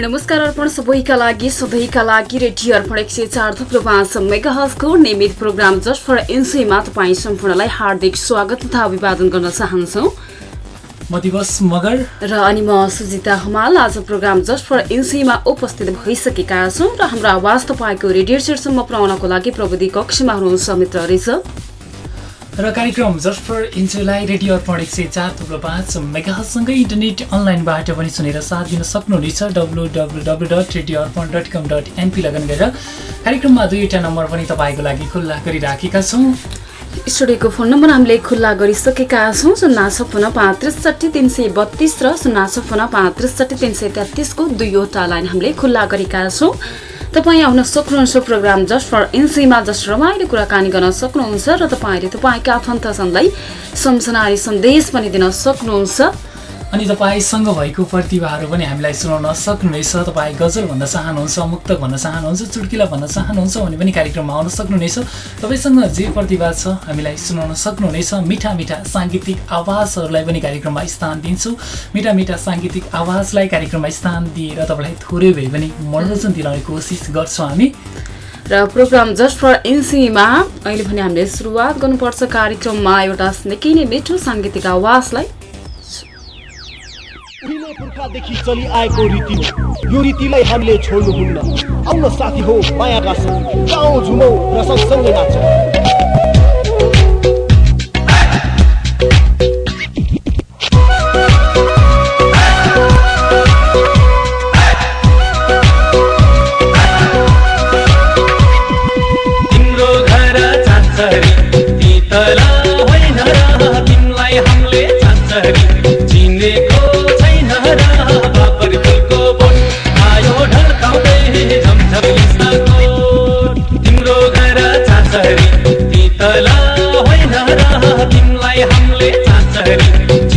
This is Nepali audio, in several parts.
नमस्कार अर्पण सबैका लागि सधैँका लागि रेडियो अर्पण एक सय चार थुप्रो पाँच मेगाहजको नियमित प्रोग्राम जस्ट फर एनसीमा तपाईँ सम्पूर्णलाई हार्दिक स्वागत तथा अभिवादन गर्न चाहन्छौ। र अनि म सुजिता हमाल। आज प्रोग्राम जस्ट फर एनसीमा उपस्थित भइसकेका छौँ र हाम्रो आवाज तपाईँको रेडियो सेटसम्म पुर्याउनको लागि प्रविधि कक्षमा हुनुहुन्छ मित्र रहेछ र कार्यक्रम जस्ट फर इन्जोयलाई रेडियो अर्पण एक सय चार थुप्रो पाँच मेगासँगै इन्टरनेट अनलाइनबाट पनि सुनेर साथ दिन सक्नुहुनेछ। W W W dot radio Arpan dot com dot NP लगन गरेर कार्यक्रममा दुईवटा नम्बर पनि तपाईँको लागि खुल्ला गरिराखेका छौँ। स्टुडियोको फोन नम्बर हामीले खुल्ला गरिसकेका छौँ शून्य छप्पन्न पाँच त्रिसठी तिन सय बत्तिस र शून्य छप्पन्न पाँच त्रिसठी तिन सय तेत्तिसको दुईवटा लाइन हामीले खुल्ला गरेका छौँ। तपाईँ आउन सक्नुहुन्छ प्रोग्राम जस्ट फर इन्सीमा जस्ट रमाइलो कुराकानी गर्न सक्नुहुन्छ र तपाईँले तपाईँका आफन्तजनलाई सम्झनारी सन्देश पनि दिन सक्नुहुन्छ। अनि तपाईँसँग भएको प्रतिभाहरू पनि हामीलाई सुनाउन सक्नुहुनेछ। तपाईँ गजल भन्न चाहनुहुन्छ मुक्तक भन्न चाहनुहुन्छ चुड्किला भन्न चाहनुहुन्छ भने पनि कार्यक्रममा आउन सक्नुहुनेछ। तपाईँसँग जे प्रतिभा छ हामीलाई सुनाउन सक्नुहुनेछ। मिठा मिठा साङ्गीतिक आवाजहरूलाई पनि कार्यक्रममा स्थान दिन्छौँ। मिठा मिठा साङ्गीतिक आवाजलाई कार्यक्रममा स्थान दिएर तपाईँलाई थोरै भए पनि मनोरञ्जन दिलाउने कोसिस गर्छौँ हामी। र प्रोग्राम जस्ट फर एनसीमा अहिले पनि हामीले सुरुवात गर्नुपर्छ कार्यक्रममा। एउटा निकै नै मिठो साङ्गीतिक आवाजलाई पुर्खादेखि चलिआएको रीति हो। यो रीतिलाई हामीले छोड्नुहुन्न। आउन साथी हो साथ गाउँ झुमौ र सँगसँगै नाचौँ तिमीलाई हामीले चाँचरी।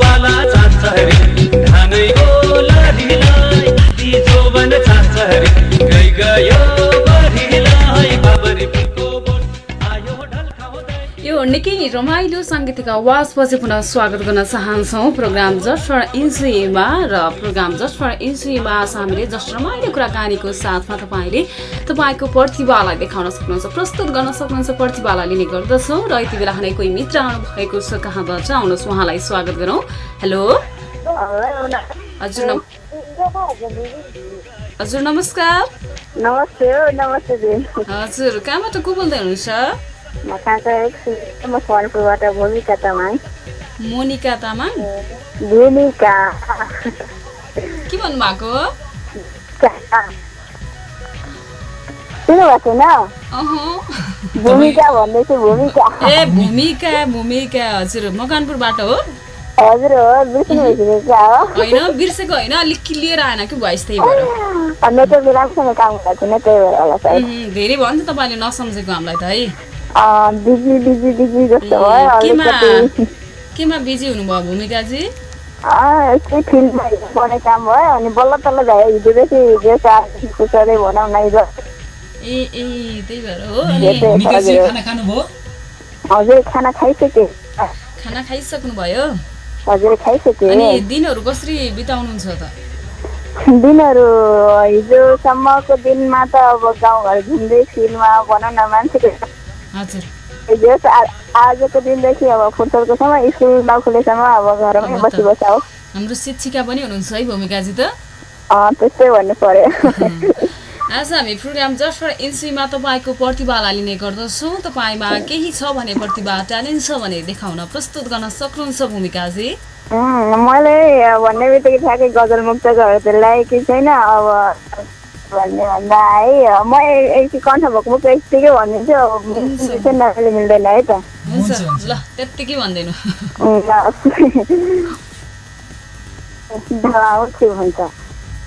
বালা निकै रमाइलो साङ्गीतिक आवाजपछि पुनः स्वागत गर्न चाहन्छौँ। प्रोग्राम जस्ट फर इन्सुमा र प्रोग्राम जस्ट फर इन्सुमा आज हामीले जस्ट रमाइलो कुराकानीको साथमा तपाईँले तपाईँको प्रतिभालाई देखाउन सक्नुहुन्छ प्रस्तुत गर्न सक्नुहुन्छ प्रतिभालाई लिने गर्दछौँ र यति बेला नै कोही मित्र आउनु भएको छ कहाँबाट आउनुहोस् उहाँलाई स्वागत गरौँ। हेलो। हजुर हजुर नमस्कार। नमस्ते हजुर कहाँबाट को बोल्दै हुनुहुन्छ? म भूमिका तामाङ मोनिका तामाङ। भूमिका। के छैन? अहँ। भूमिका भन्दैछु भूमिका। ए भूमिका भूमिका हजुर। मकनपुरबाट हो। हजुर हो होइन बिर्सेको होइन अलिक क्लियर आएन कि भोइस त्यही भएर। धेरै भयो नि त तपाईँले नसम्झेको हामीलाई त है। बिजी बिजी बिजी जस्तो भयो ए, केमा? अलिकति केमा बिजी हुनुभयो भूमिकाजी? अँ, यस्तै फिल्डमा पर्ने काम भयो अनि बल्ल तल्ल भयो हिजोदेखि हिजो कुचरै भनौँ न हिजो ए ए त्यही भएर हो। अनि हजुर। भूमिकाजी खाना खानुभयो? हजुर खाना खाइसकेँ। खाना खाइसक्नु भयो हजुर खाइसकेँ। अनि दिनहरू कसरी बिताउनुहुन्छ त? दिनहरू हिजोसम्मको दिनमा त अब गाउँघर घुम्दै फिल्डमा भनौँ न मान्छेको हजुर। हिजो आ- आजको दिनदेखि अब फुर्सदको समय स्कुल नखुलेसम्म अब घरमै बसी बसा हो। हाम्रो शिक्षिका पनि हुनुहुन्छ है भूमिकाजी त? त्यस्तै भन्नु पर्यो। आज हामी प्रोग्राम जस्ट फर एनसीमा तपाईँको प्रतिभालाई लिने गर्दछौँ। तपाईँमा केही छ भने प्रतिभा ट्यालेन्ट छ भने देखाउन प्रस्तुत गर्न सक्नुहुन्छ भूमिकाजी? मैले भन्ने बित्तिकै ठ्याक्कै गजल मुक्तकहरू त ल्याएकै छैन। अब भन्ने भन्दा है म एकछिन कण्ठ भएको मुख यतिकै भनिदिन्छु अब नमिले मिल्दैन है त। ल त्यत्तिकै भन्दैनु धवाउँछु भन्छ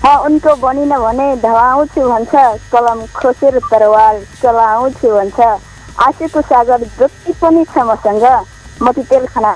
म उनको बनिन भने धवाउँछु भन्छ कलम खोसेर तरवार चलाउँछु भन्छ आँसुको सागर जति पनि छ मसँग म ती तेल खाना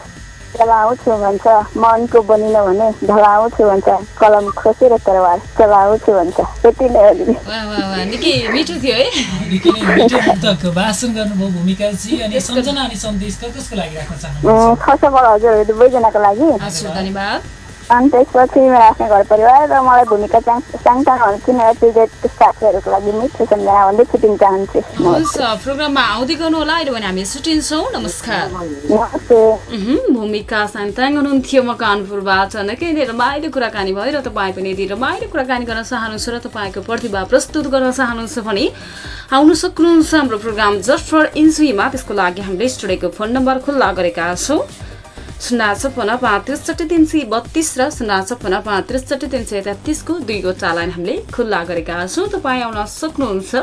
चलाउँछु भन्छ। म उनको बनिन भने ढलाउँछु भन्छ। कलम खोसेर तरवार चलाउँछु भन्छ। यति नै हो दिदी वाह वाह वाह निकै मिठो थियो है। निकै नै मिठो मुक्तक भाषण गर्नुभयो भूमिकाजी अनि सम्झना अनि सन्देश क- कसको लागि राख्न चाहनुहुन्छ? हजुरहरू दुवैजनाको लागि। हजुर धन्यवाद। अनि त्यसपछि मेरो आफ्नो घर परिवार र मलाई भूमिका चाङचाङहरू चिनेर त्यो साथीहरूको लागि मिठो सम्झना भन्दै छुट्टिन चाहन्छु। हुन्छ प्रोग्राममा आउँदै गर्नु होला। अहिले भने हामी छुट्टिन्छौँ नमस्कार। भूमिका सान्ताङ हुनुहुन्थ्यो म कानपुरबाट। निकै नै रमाइलो कुराकानी भयो र तपाईँ पनि यदि रमाइलो कुराकानी गर्न चाहनुहुन्छ र तपाईँको प्रतिभा प्रस्तुत गर्न चाहनुहुन्छ भने आउनु सक्नुहुन्छ हाम्रो प्रोग्राम जस्ट फर इन्सुईमा त्यसको लागि हामीले स्टुडियोको फोन नम्बर खुल्ला गरेका छौँ। शून्य छप्पन्न पाँच त्रिसठी तिन सय बत्तिस र शून्य छप्पन्न पाँच त्रिसठी तिन सय तेत्तिसको दुईवटा लाइन हामीले खुल्ला गरेका छौँ। तपाईँ आउन सक्नुहुन्छ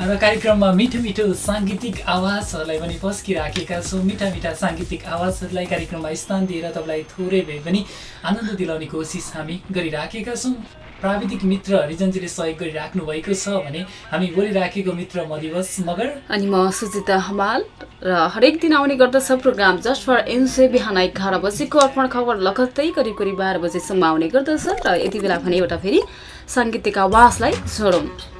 र कार्यक्रममा मिठो मिठो साङ्गीतिक आवाजहरूलाई पनि पस्किराखेका छौँ। मिठा मिठा साङ्गीतिक आवाजहरूलाई कार्यक्रममा स्थान दिएर तपाईँलाई थोरै भए पनि आनन्द दिलाउने कोसिस हामी गरिराखेका छौँ। प्राविधिक मित्र रिजनजीले सहयोग गरिराख्नु भएको छ भने हामी बोलिराखेको मित्र मदिवस मगर अनि म सुजिता हमाल र हरेक दिन आउने गर्दछ प्रोग्राम जस्ट फर एनसे बिहान एघार बजेको अर्पण खबर लगत्तै करिब करिब बाह्र बजेसम्म आउने गर्दछ र यति बेला भने एउटा फेरि साङ्गीतिक आवाजलाई छोडौँ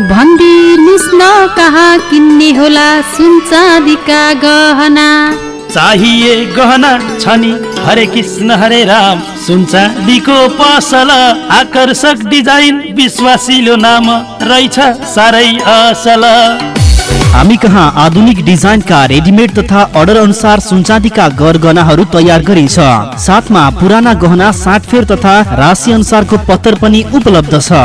भनिदिनुहोस् न कहाँ किन्ने होला सुन चाँदीका गहना। चाहिए गहना छ नि हरे कृष्ण हरे राम। सुनचाँदीको पसल आकर्षक डिजाइन विश्वासिलो नाम रहेछ साह्रै असल। हामी कहाँ आधुनिक डिजाइनका रेडिमेड तथा अर्डर अनुसार सुनचाँदीका गरगहनाहरू तयार गरिन्छ। साथमा पुराना गहना साटफेर तथा राशि अनुसारको पत्तर पनि उपलब्ध छ।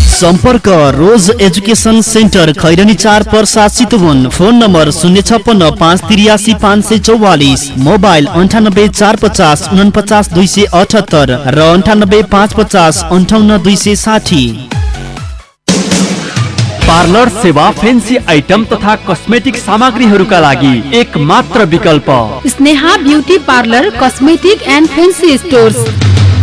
सम्पर्क रोज एजुकेसन सेन्टर खैरनी चार पर्सा चितवन फोन नम्बर शून्य छप्पन्न पाँच त्रियासी पाँच सय चौवालिस मोबाइल अन्ठानब्बे चार पचास उनपचास दुई सय अठहत्तर र अन्ठानब्बे पाँच पचास अन्ठाउन्न दुई सय साठी। पार्लर सेवा फेन्सी आइटम तथा कस्मेटिक सामग्रीहरूका लागि एक मात्र विकल्प। Sneha beauty parlour cosmetic and fancy stores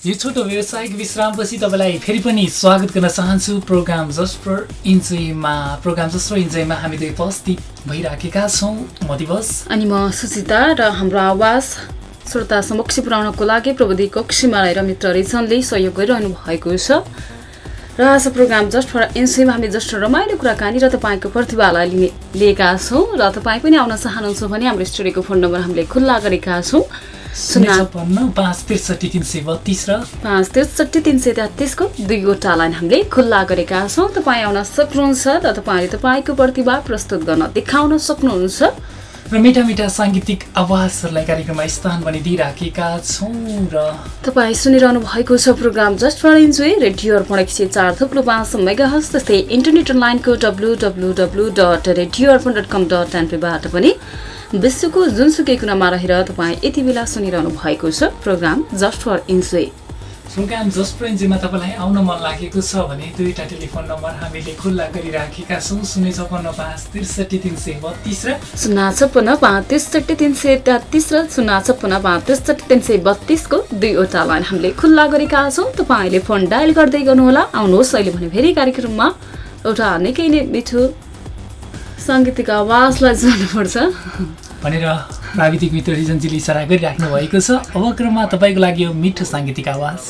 यो छोटो व्यावसायिक विश्रामपछि तपाईँलाई फेरि पनि स्वागत गर्न चाहन्छु। प्रोग्राम जस्ट फर इन्जोयमा प्रोग्राम जस्ट फर इन्जोयमा हामी दुई उपस्थित भइराखेका छौँ। म दिवस। अनि म सुचिता र हाम्रो आवाज श्रोता समक्ष पुर्याउनको लागि प्रविधि कक्षीमा रहेर मित्र रिजनले सहयोग गरिरहनु भएको छ। र आज प्रोग्राम जस्ट फर एनसिएमा हामी जस्ट रमाइलो कुराकानी र तपाईँको प्रतिभालाई लिने लिएका छौँ र तपाईँ पनि आउन चाहनुहुन्छ भने हाम्रो स्टुडियोको फोन नम्बर हामीले खुल्ला गरेका छौँ। शून्य छप्पन्न पाँच त्रिसठी तिन सय बत्तिस र? पाँच त्रिसठी तिन सय तेत्तिसको दुईवटा लाइन हामीले खुल्ला गरेका छौँ। तपाईँ आउन सक्नुहुन्छ र तपाईँले तपाईँको प्रतिभा प्रस्तुत गर्न देखाउन सक्नुहुन्छ। र मिठा मिठा साङ्गीतिक आवाजहरूलाई कार्यक्रममा स्थान पनि दिइराखेका छौँ र तपाईँ सुनिरहनु भएको छ programme just for enjoy radio Arpan एक सय चार थुप्रो पाँच मेगा हस् त्यस्तै इन्टरनेट अनलाइनको W W W dot radio Arpan dot com dot एनपीबाट पनि विश्वको जुनसुकै कुनामा रहेर तपाईँ यति बेला सुनिरहनु भएको छ। Programme just for enjoy. Programme just for तपाईँलाई आउन मन लागेको छ भने दुईवटा टेलिफोन नम्बर हामीले खुल्ला गरिराखेका छौँ। शून्य छपन्न पाँच त्रिसठी तिन सय बत्तिस र शून्य छप्पन्न पाँच त्रिसठी तिन सय तेत्तिस र शून्य छप्पन्न पाँच त्रिसठी तिन सय बत्तिसको दुईवटा लाइन हामीले खुल्ला गरेका छौँ। तपाईँले फोन डायल गर्दै गर्नुहोला। आउनुहोस् अहिले भने फेरि कार्यक्रममा। एउटा निकै नै मिठो साङ्गीतिक आवाजलाई सुन्नुपर्छ भनेर प्राविधिक मित्र रिजनजीले इसारा गरिराख्नु भएको छ अब क्रममा तपाईँको लागि यो मिठो साङ्गीतिक आवाज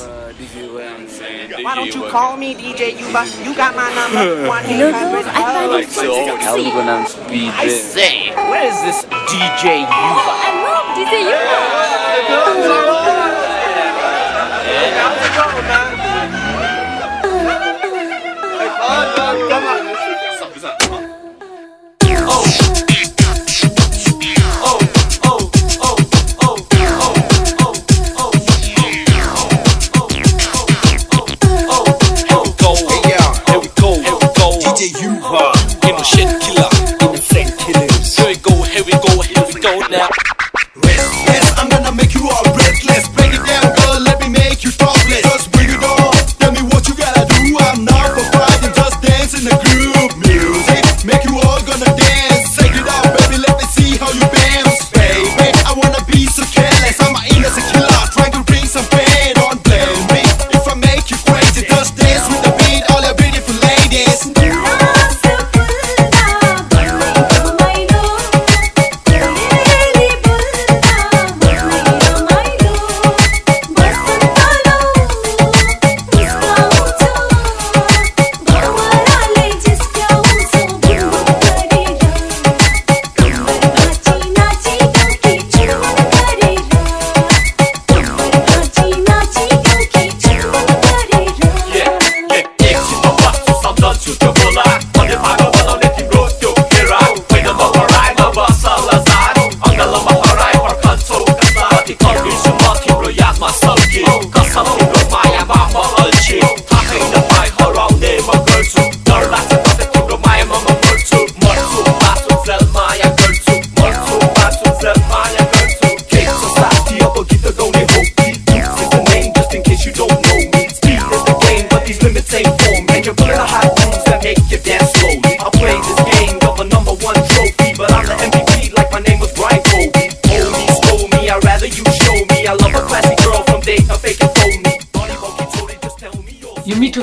DJ Yuba, shit killer, I'm innocent killers. Here we go, here we go, here we go now.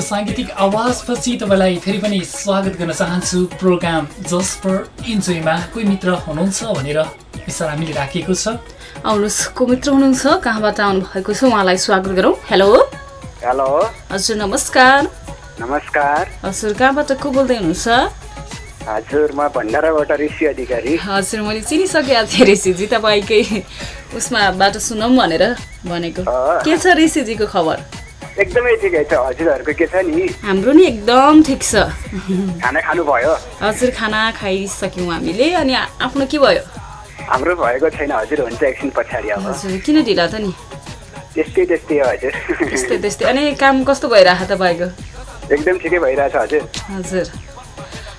साङ्गीतिक आवाजपछि तपाईँलाई फेरि पनि स्वागत गर्न चाहन्छु प्रोग्राम जस्ट फर इन्जोयमा। कोही मित्र हुनुहुन्छ भनेर विचार हामीले राखिएको छ। आउनुहोस् को मित्र हुनुहुन्छ? कहाँबाट आउनु भएको छ? उहाँलाई स्वागत गरौँ। हेलो। हेलो। हजुर नमस्कार। नमस्कार। हजुर कहाँबाट को बोल्दै हुनुहुन्छ? हजुर म भण्डाराबाट ऋषि अधिकारी। हजुर मैले चिनिसकेको थिएँ ऋषिजी तपाईँकै उसमाबाट सुनौँ भनेर भनेको। के छ ऋषिजीको खबर? एकदमै ठिकै छ हजुरहरूको के छ नि? हाम्रो नि एकदम ठिक छ। खाना खानुभयो? हजुर खाना खाइसक्यौँ हामीले। अनि आफ्नो के भयो? हाम्रो भएको छैन हजुर हुन्छ एकछिन पछाडि अब। हजुर किन ढिला त नि? त्यस्तै त्यस्तै हजुर। त्यस्तै त्यस्तै। अनि काम कस्तो भइरहेको तपाईँको? एकदम ठिकै भइरहेछ हजुर। हजुर।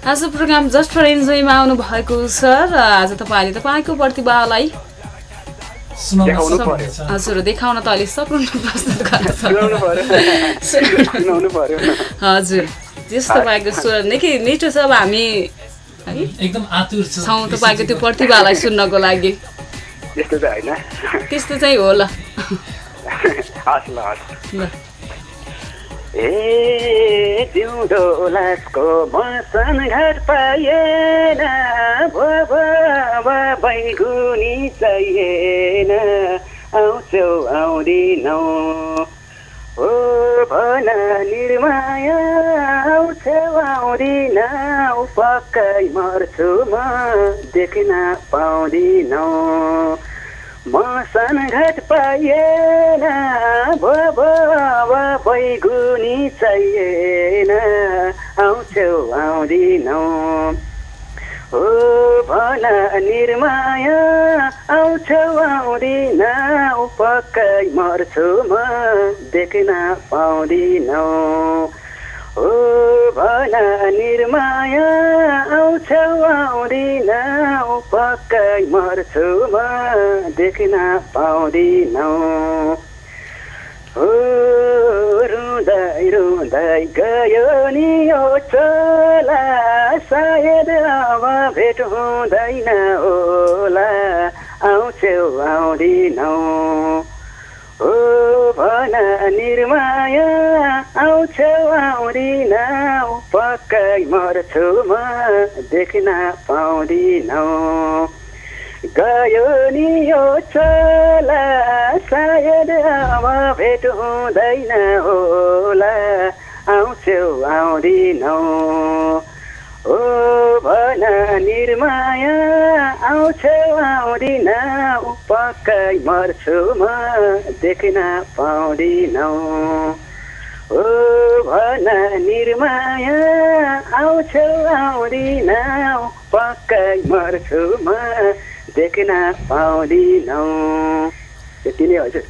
आज प्रोग्राम जस्ट फर इन्जोयमा आउनु भएको छ र आज तपाईँले तपाईँको प्रतिभालाई। हजुर देखाउन त अहिले प्रस्तुत गर्न पर्यो हजुर जस तपाईँको स्वर निकै मिठो छ अब हामी है एकदम आतुर छु तपाईँको त्यो प्रतिभालाई सुन्नको लागि त्यस्तो त्यस्तो चाहिँ हो ल हस् ल हस् ल ए जिउँदो लासको मसन घाट पाइएन भो बैगुनी चाहिएन। आउँछौ आउँदिनौ। हो भन निर्माया आउँछौ आउँदिनौ। पक्कै मर्छु म देख्न पाउँदिनौ। मसन घाट पाइएन भो भो बैगुनी चाहिएन। आउँछौ आउँदिनौ। हो भन निर्माया आउँछौ आउँदिनौ पक्कै मर्छु म देख्न पाउँदिनौ। हो भन निर्माया आउँछौ आउँदिनौ पक्कै मर्छु म देख्न पाउँदिनौ। हो रुँदै रुँदै गयो नि यो चोला सायद अब भेट हुँदैन होला आउँछौ आउँदिनौ। हो भन निर्माया आउँदिनौ पक्कै मर्छु म देख्न पाउँदिनौ। गयो नि यो चोला सायद अब भेट हुँदैन होला। आउँछौ आउँदिनौ। ओ भन निर्माया आउँछौ आउँदिनौ। पक्कै मर्छु म देख्न पाउँदिनौ। ओ भन निर्माया आउँछौ आउँदिनौ पक्कै मर्छु म देख्न पाउँदिनौ। यति नै हजुर।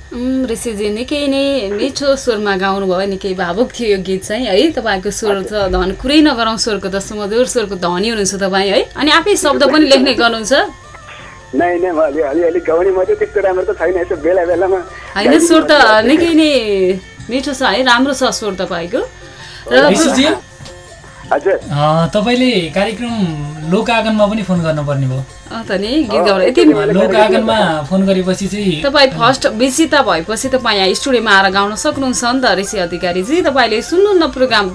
ऋषिजी निकै नै मिठो स्वरमा गाउनुभयो निकै भावुक थियो यो गीत चाहिँ है? तपाईँको स्वर त धन कुरै नगरौँ स्वरको त सुमधुर स्वरको धनी हुनुहुन्छ तपाईँ है? अनि आफै शब्द पनि लेख्ने गर्नुहुन्छ? नै नै म अलि अलिअलि गाउने मात्रै त्यस्तो राम्रो त छैन यसो बेला बेलामा होइन स्वर त निकै नै मिठो छ है? राम्रो छ स्वर तपाईँको। र ऋषिजी हजुर। अँ, तपाईँले कार्यक्रम लोकआगनमा पनि फोन गर्नुपर्ने भयो। अँ त नि गीत गाउन। यति लोकआगनमा फोन गरेपछि चाहिँ तपाईँ फर्स्ट विजेता भएपछि तपाईँ यहाँ स्टुडियोमा आएर गाउन सक्नुहुन्छ नि त ऋषि अधिकारीजी। तपाईँले सुन्नुहुन्न प्रोग्राम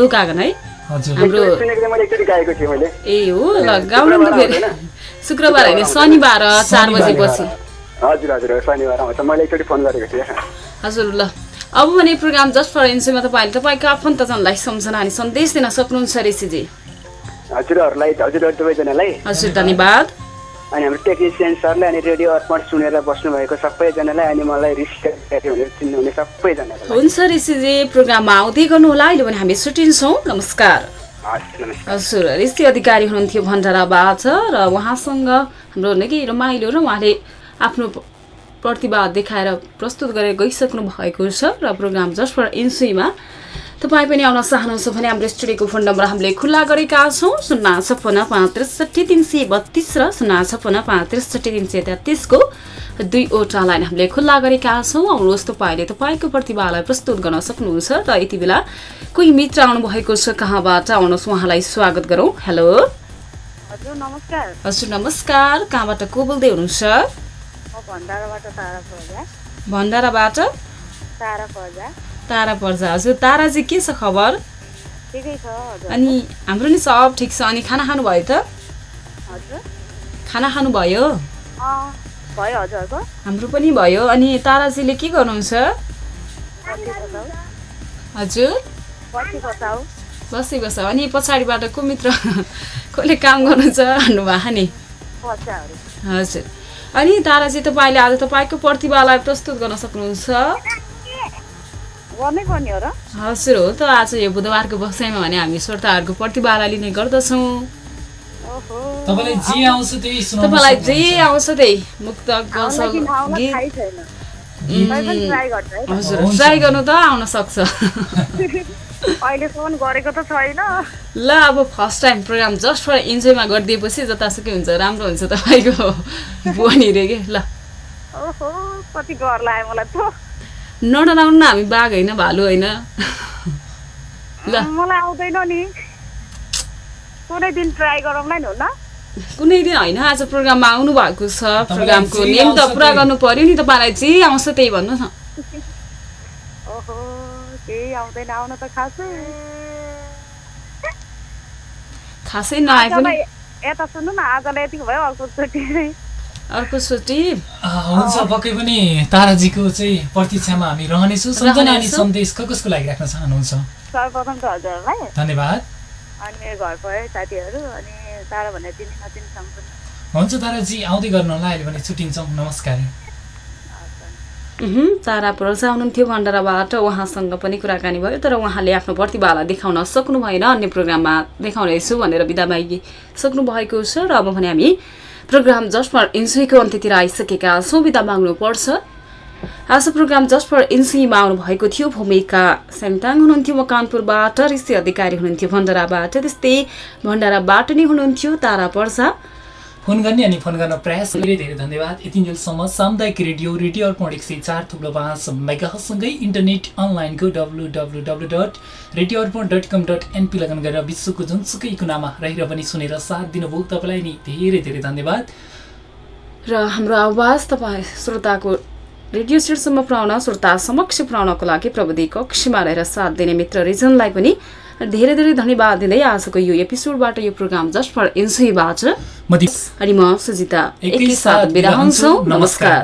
लोकागन है? हजुर। हाम्रो सुनेको चाहिँ मैले एकचोटि गाएको थिएँ मैले। ए हो? ल गाउनु त फेरि। शुक्रबार होइन शनिबार चार बजेपछि। हजुर हजुर शनिबार आउँछ। मैले एकचोटि फोन गरेको थिएँ। हजुर ल। अब भने प्रोग्राम जस्ट फर इन्सुमा तपाईँले तपाईँको आफन्तजनलाई सम्झना अनि सन्देश दिन सक्नुहुन्छ ऋषिजी हजुरहरूलाई हजुरहरू दुवैजनालाई। हजुर धन्यवाद। अनि हाम्रो टेक्निसियन सरलाई अनि रेडियो अर्पण सुनेर बस्नुभएको सबैजनालाई अनि मलाई चिन्नुहुने सबैजनालाई। हुन्छ ऋषिजी प्रोग्राममा आउँदै गर्नुहोला अहिले भने हामी छुट्टिन्छौँ नमस्कार। हजुर ऋषि अधिकारी हुनुहुन्थ्यो भण्डाराबाट र उहाँसँग हाम्रो निकै रमाइलो र उहाँले आफ्नो प्रतिभा देखाएर प्रस्तुत गरेर गइसक्नु भएको छ र प्रोग्राम जस्ट फर इन्सुईमा तपाईँ पनि आउन चाहनुहुन्छ भने हाम्रो स्टुडियोको फोन नम्बर हामीले खुल्ला गरेका छौँ शून्य छप्पन्न पाँच त्रिसठी तिन सय बत्तिस र शून्य छप्पन्न पाँच त्रिसठी तिन सय तेत्तिसको दुईवटा लाइन हामीले खुल्ला गरेका छौँ। आउनुहोस् तपाईँले तपाईँको प्रतिभालाई प्रस्तुत गर्न सक्नुहुन्छ र यति बेला कोही मित्र आउनु भएको छ कहाँबाट आउनुहोस् उहाँलाई स्वागत गरौँ। हेलो। हजुर नमस्कार। हजुर नमस्कार। कहाँबाट को बोल्दै हुनुहुन्छ? भण्डाराबाट तारा पर्जा भण्डाराबाट? तारा पर्जा तारा पर्छ हजुर तारा चाहिँ के छ खबर? अनि हाम्रो नि सब ठिक छ। अनि खाना खानुभयो त? खाना खानुभयो? हाम्रो पनि भयो। अनि ताराजीले के गर्नुहुन्छ? हजुर। बसेको छ अनि पछाडिबाट को मित्र कसले काम गर्नुहुन्छ भन्नुभएको नि? हजुर। अनि ताराजी तपाईँले आज तपाईँको प्रतिभालाई प्रस्तुत गर्न सक्नुहुन्छ। हजुर हो त आज यो बुधबारको बसाइमा भने हामी श्रोताहरूको प्रतिभालाई लिने गर्दछौँ। तपाईँलाई जे आउँछ त्यही सुनाउन तपाईँलाई जे सक्नुहुन्छ। आउँछ त्यही मुक्त हजुर ट्राई गर्नु त आउन सक्छ। अहिलेसम्म गरेको त छैन। ल अब first time programme just for इन्जोयमा गरिदिएपछि जतासुकै हुन्छ राम्रो हुन्छ तपाईँको बुहानी रे के? ल। नडराउनु न हामी बाघ होइन भालु होइन। ल। मलाई आउँदैन नि। कुनै दिन ट्राई गरौँला नि हुन्न कुनै दिन होइन आज प्रोग्राममा आउनु भएको छ प्रोग्रामको नेम त पुरा। गर्नु पर्यो नि तपाईँलाई जे आउँछ त्यही भन्नु न। ओहो केही आउँदैन आउन त खासै। खासै नआए पनि आजलाई यता सुन्नु न आजलाई यतिको भयो अर्को चोटि अर्को सोटी आ, हुन्छ पक्कै पनि ताराजीको चाहिँ प्रतीक्षामा हामी रहनेछौँ। सम्झना अनि। सन्देश क कसको लागि राख्न चाहनुहुन्छ? सर्वप्रथम त हजुरहरूलाई। धन्यवाद। अनि मेरो घर पऱ्यो साथीहरू अनि तारा भनेर चिनी सम्पूर्ण हुन्छ ताराजी आउँदै गर्नु होला अहिले भने छुट्टिन्छौँ नमस्कार। उहुँ, तारा प्रजा हुनुहुन्थ्यो भण्डाराबाट उहाँसँग पनि कुराकानी भयो तर उहाँले आफ्नो प्रतिभालाई देखाउन सक्नु भएन अन्य प्रोग्राममा देखाउनेछु भनेर बिदा मागि सक्नु भएको छ र अब भने हामी प्रोग्राम जस्ट फर इन्सुईको अन्त्यतिर आइसकेका छौँ बिदा माग्नुपर्छ। आज प्रोग्राम जस्ट फर इन्सुईमा आउनुभएको थियो। भूमिका सेमटाङ हुनुहुन्थ्यो मकानपुरबाट ऋषि अधिकारी हुनुहुन्थ्यो भण्डाराबाट। त्यस्तै भण्डाराबाट नै हुनुहुन्थ्यो तारा पर्सा। फोन गर्ने अनि फोन गर्न प्रयास गरे। धेरै धन्यवाद। यतिन्जेलसम्म सामुदायिक रेडियो रेडियो अर्पण एक सय चार थुप्रो पाँच मेगासँगै इन्टरनेट अनलाइनको W W W dot radio Arpan dot com dot NP लगन गरेर विश्वको जुनसुकै कुनामा रहेर पनि सुनेर साथ दिनुभयो। तपाईँलाई नि धेरै धेरै धन्यवाद। र हाम्रो आवाज तपाईँ श्रोताको रेडियो सेटसम्म पुर्याउन श्रोता समक्ष पुर्याउनको लागि प्रविधि कक्षमा रहेर साथ दिने मित्र रिजनलाई पनि धेरै धेरै धन्यवाद दिँदै आजको यो एपिसोडबाट यो प्रोग्राम जस्ट फर इन्सुईबाट अनि म सुजिता एकैसाथ बिदा हुन्छु। नमस्कार।